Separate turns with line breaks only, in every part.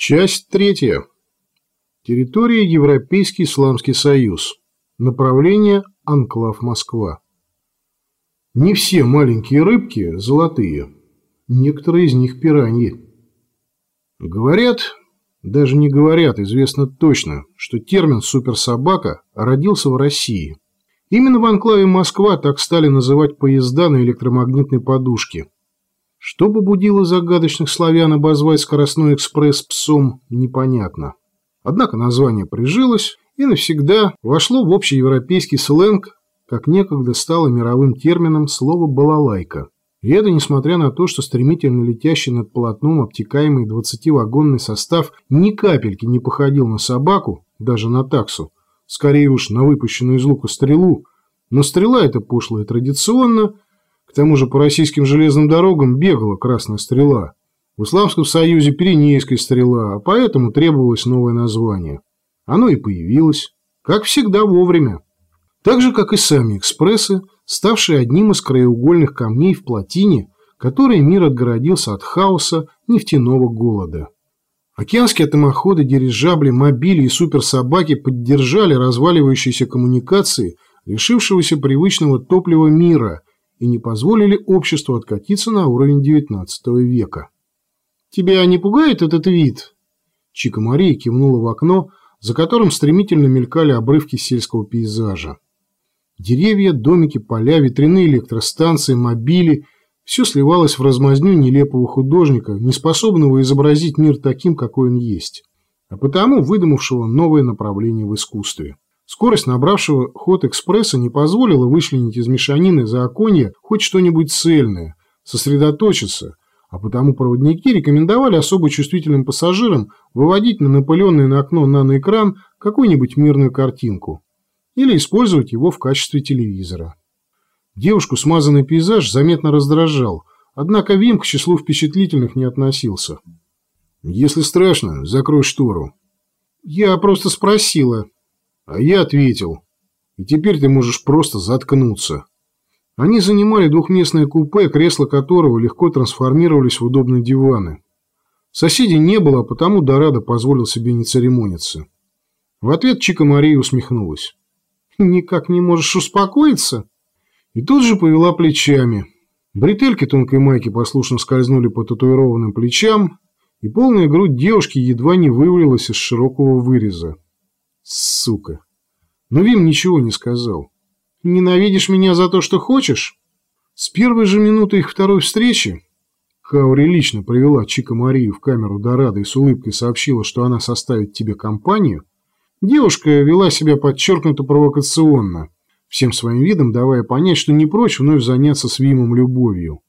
Часть третья. Территория Европейский Исламский Союз. Направление Анклав Москва. Не все маленькие рыбки золотые. Некоторые из них пираньи. Говорят, даже не говорят, известно точно, что термин «суперсобака» родился в России. Именно в анклаве Москва так стали называть поезда на электромагнитной подушке. Что побудило загадочных славян обозвать скоростной экспресс псом, непонятно. Однако название прижилось и навсегда вошло в общеевропейский сленг, как некогда стало мировым термином слово «балалайка». И это несмотря на то, что стремительно летящий над полотном обтекаемый 20-вагонный состав ни капельки не походил на собаку, даже на таксу, скорее уж на выпущенную из лука стрелу, но стрела эта пошлая традиционно, к тому же по российским железным дорогам бегала красная стрела. В Исламском Союзе Пиренейская стрела, а поэтому требовалось новое название. Оно и появилось, как всегда вовремя. Так же, как и сами экспрессы, ставшие одним из краеугольных камней в плотине, которой мир отгородился от хаоса нефтяного голода. Океанские атомоходы, дирижабли, мобили и суперсобаки поддержали разваливающиеся коммуникации лишившегося привычного топлива мира и не позволили обществу откатиться на уровень XIX века. «Тебя не пугает этот вид?» Чика Мария кивнула в окно, за которым стремительно мелькали обрывки сельского пейзажа. Деревья, домики, поля, ветряные электростанции, мобили – все сливалось в размазню нелепого художника, неспособного изобразить мир таким, какой он есть, а потому выдумавшего новое направление в искусстве. Скорость набравшего ход экспресса не позволила вычленить из мешанины за оконье хоть что-нибудь цельное, сосредоточиться, а потому проводники рекомендовали особо чувствительным пассажирам выводить на напыленный на окно наноэкран какую-нибудь мирную картинку или использовать его в качестве телевизора. Девушку смазанный пейзаж заметно раздражал, однако Вим к числу впечатлительных не относился. «Если страшно, закрой штору». «Я просто спросила». А я ответил. «И теперь ты можешь просто заткнуться». Они занимали двухместное купе, кресла которого легко трансформировались в удобные диваны. Соседей не было, а потому Дорадо позволил себе не церемониться. В ответ Чика Мария усмехнулась. «Никак не можешь успокоиться?» И тут же повела плечами. Бретельки тонкой майки послушно скользнули по татуированным плечам, и полная грудь девушки едва не вывалилась из широкого выреза. Сука. Но Вим ничего не сказал. «Ненавидишь меня за то, что хочешь?» С первой же минуты их второй встречи Хаури лично привела Чика Марию в камеру Дорадо и с улыбкой сообщила, что она составит тебе компанию, девушка вела себя подчеркнуто провокационно – всем своим видом давая понять, что не прочь вновь заняться с Вимом любовью.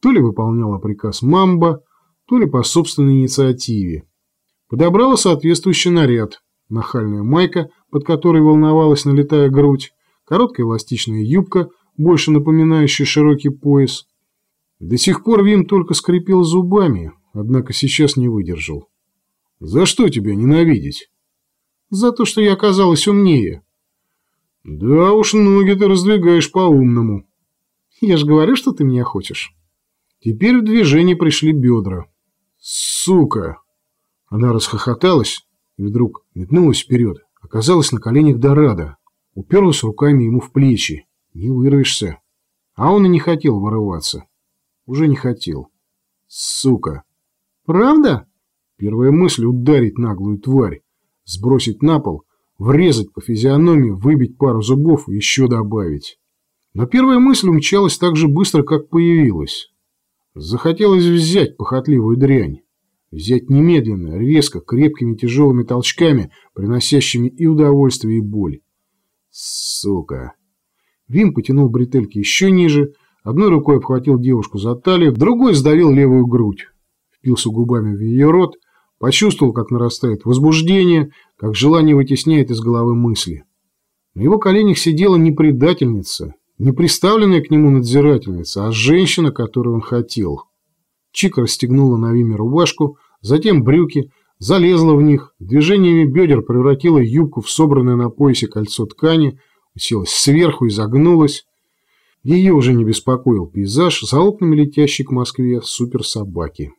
То ли выполняла приказ Мамба, то ли по собственной инициативе. Подобрала соответствующий наряд. Нахальная майка, под которой волновалась налетая грудь, короткая эластичная юбка, больше напоминающая широкий пояс. До сих пор Вим только скрипел зубами, однако сейчас не выдержал. «За что тебя ненавидеть?» «За то, что я оказалась умнее», да уж, ноги ты раздвигаешь по-умному. Я же говорю, что ты меня хочешь. Теперь в движение пришли бедра. Сука! Она расхохоталась вдруг метнулась вперед. Оказалась на коленях Дорадо. Уперлась руками ему в плечи. Не вырвешься. А он и не хотел вырываться. Уже не хотел. Сука! Правда? Первая мысль ударить наглую тварь. Сбросить на пол – врезать по физиономии, выбить пару зубов и еще добавить. Но первая мысль умчалась так же быстро, как появилась. Захотелось взять похотливую дрянь. Взять немедленно, резко, крепкими тяжелыми толчками, приносящими и удовольствие, и боль. Сука. Вим потянул бретельки еще ниже, одной рукой обхватил девушку за талию, другой сдавил левую грудь. Впился губами в ее рот, почувствовал, как нарастает возбуждение, как желание вытесняет из головы мысли. На его коленях сидела не предательница, не приставленная к нему надзирательница, а женщина, которую он хотел. Чика расстегнула на Виме рубашку, затем брюки, залезла в них, движениями бедер превратила юбку в собранное на поясе кольцо ткани, уселась сверху и загнулась. Ее уже не беспокоил пейзаж за окнами летящей к Москве суперсобаки.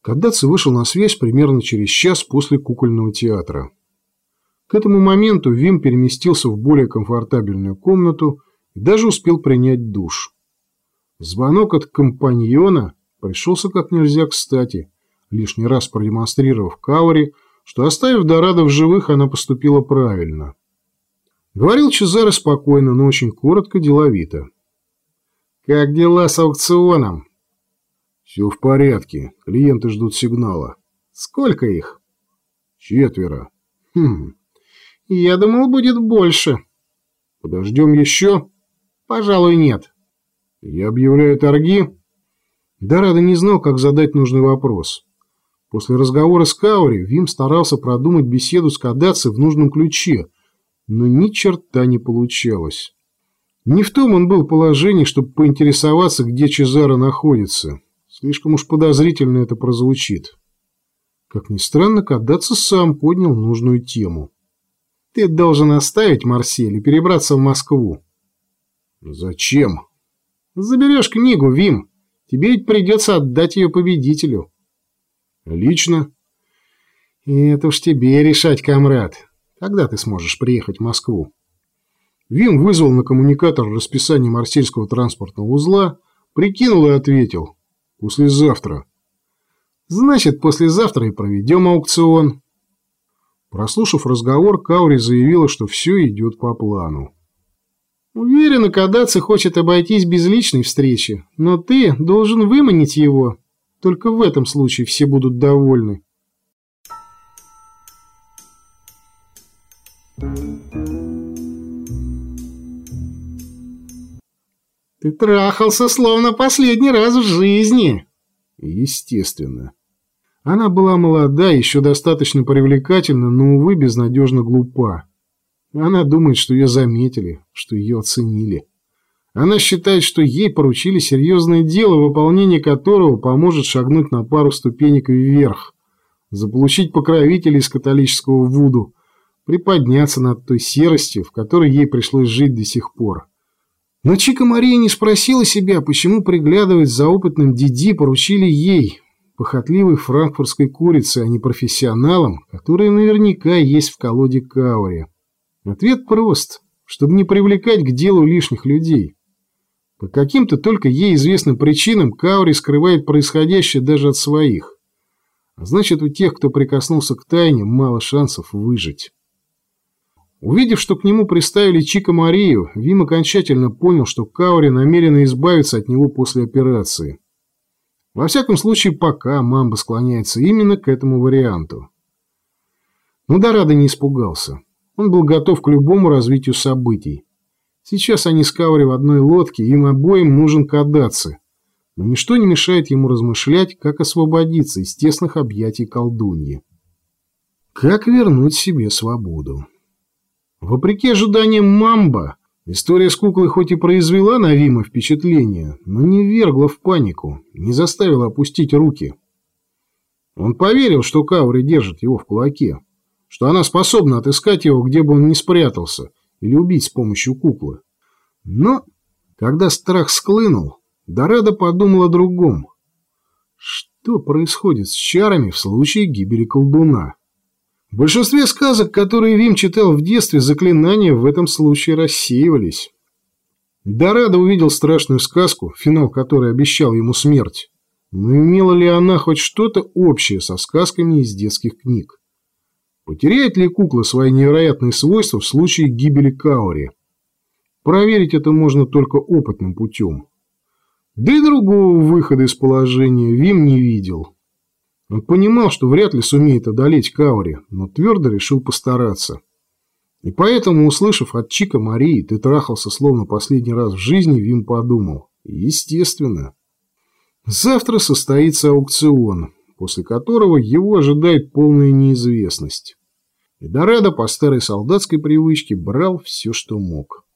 Кадаци вышел на связь примерно через час после кукольного театра. К этому моменту Вим переместился в более комфортабельную комнату и даже успел принять душ. Звонок от компаньона пришелся как нельзя кстати, лишний раз продемонстрировав Каури, что, оставив Дорадо в живых, она поступила правильно. Говорил Чезаре спокойно, но очень коротко, деловито. «Как дела с аукционом?»
«Все в порядке. Клиенты ждут сигнала».
«Сколько их?»
«Четверо».
«Хм. Я думал, будет больше».
«Подождем еще?»
«Пожалуй, нет».
«Я объявляю торги».
Дорадо не знал, как задать нужный вопрос. После разговора с Каури Вим старался продумать беседу с Кадаци в нужном ключе, но ни черта не получалось. Не в том он был положении, чтобы поинтересоваться, где Чезаро находится. Слишком уж подозрительно это прозвучит. Как ни странно, Кадаци сам поднял нужную тему. «Ты должен оставить Марсель и перебраться в Москву».
«Зачем?»
«Заберешь книгу, Вим. Тебе ведь придется отдать ее победителю».
«Лично?»
«Это уж тебе решать, комрад. Когда ты сможешь приехать в Москву?»
Вим вызвал на коммуникатор расписание марсельского транспортного узла, прикинул и ответил. Послезавтра.
Значит, послезавтра и проведем аукцион.
Прослушав разговор, Каури заявила, что все идет по плану.
Уверена, Кадаци хочет обойтись без личной встречи, но ты должен выманить его. Только в этом случае все будут довольны. Ты трахался словно последний раз в жизни.
Естественно.
Она была молода, еще достаточно привлекательна, но, увы, безнадежно глупа. Она думает, что ее заметили, что ее оценили. Она считает, что ей поручили серьезное дело, выполнение которого поможет шагнуть на пару ступенек вверх, заполучить покровителей из католического Вуду, приподняться над той серостью, в которой ей пришлось жить до сих пор. Но Чика Мария не спросила себя, почему приглядывать за опытным Диди поручили ей, похотливой франкфуртской курице, а не профессионалам, которые наверняка есть в колоде Каури. Ответ прост, чтобы не привлекать к делу лишних людей. По каким-то только ей известным причинам Каури скрывает происходящее даже от своих. А значит, у тех, кто прикоснулся к тайне, мало шансов выжить. Увидев, что к нему приставили Чика Марию, Вим окончательно понял, что Каури намерена избавиться от него после операции. Во всяком случае, пока Мамба склоняется именно к этому варианту. Но Дорадо не испугался. Он был готов к любому развитию событий. Сейчас они с Каури в одной лодке, им обоим нужен Кадаци. Но ничто не мешает ему размышлять, как освободиться из тесных объятий колдуньи. Как вернуть себе свободу. Вопреки ожиданиям Мамба, история с куклой хоть и произвела на Вима впечатление, но не ввергла в панику, не заставила опустить руки. Он поверил, что Каури держит его в кулаке, что она способна отыскать его, где бы он ни спрятался, или убить с помощью куклы. Но, когда страх склынул, Дорадо подумал о другом. Что происходит с чарами в случае гибели колдуна? В большинстве сказок, которые Вим читал в детстве, заклинания в этом случае рассеивались. Дорадо увидел страшную сказку, финал которой обещал ему смерть. Но имела ли она хоть что-то общее со сказками из детских книг? Потеряет ли кукла свои невероятные свойства в случае гибели Каори? Проверить это можно только опытным путем. Да и другого выхода из положения Вим не видел. Он понимал, что вряд ли сумеет одолеть Каури, но твердо решил постараться. И поэтому, услышав от Чика Марии, ты трахался словно последний раз в жизни, Вим подумал. Естественно. Завтра состоится аукцион, после которого его ожидает полная неизвестность. И Дорадо по старой солдатской привычке брал все, что мог.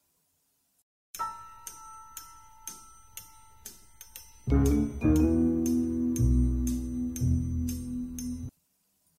Thank you.